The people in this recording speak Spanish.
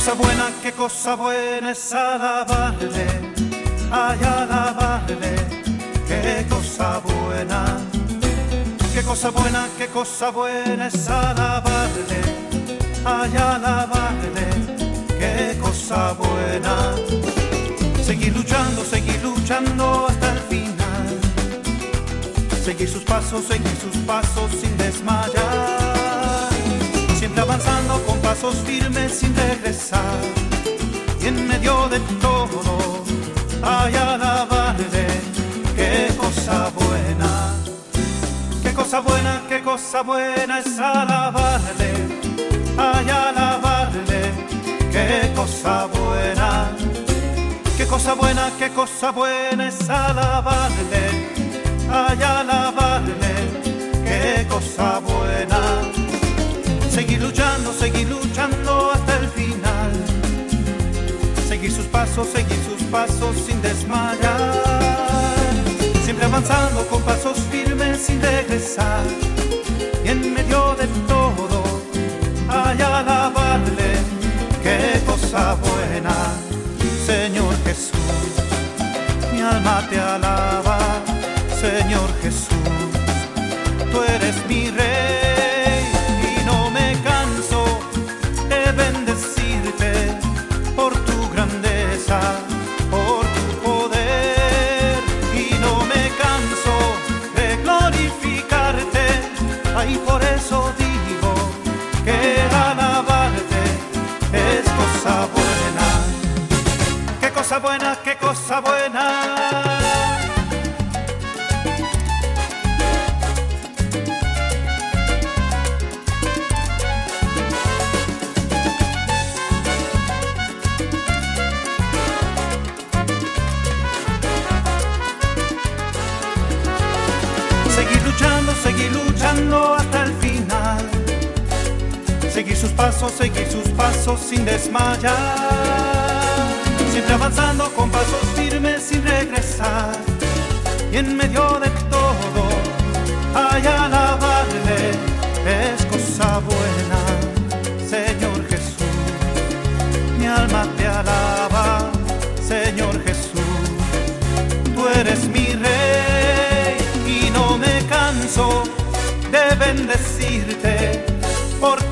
cosa buena, qué cosa buena es alabarle, ay alabarle, qué cosa buena. Qué cosa buena, qué cosa buena es alabarle, ay alabarle, qué cosa buena. Seguir luchando, seguir luchando hasta el final. Seguir sus pasos, seguir sus pasos sin desmayar. Avanzando con pasos firmes sin regresar. Y en medio de todo, ay alabarle, qué cosa buena. Qué cosa buena, qué cosa buena es alabarle, ay alabarle, qué cosa buena. Qué cosa buena, qué cosa buena es alabarle, ay alabarle, qué cosa buena. Seguir luchando, seguir luchando hasta el final. Seguir sus pasos, seguir sus pasos sin desmayar. Siempre avanzando con pasos firmes sin regresar. Y en medio de todo, ay alabarle, qué cosa buena. Señor Jesús, mi alma te alaba, Señor Jesús, tú eres mi rey cosa buena. Seguir luchando, seguir luchando hasta el final. Seguir sus pasos, seguir sus pasos sin desmayar. Siempre avanzando con pasos firmes sin regresar. Y en medio de todo, hay alabarle, es cosa buena. Señor Jesús, mi alma te alaba. Señor Jesús, tú eres mi rey y no me canso de bendecirte por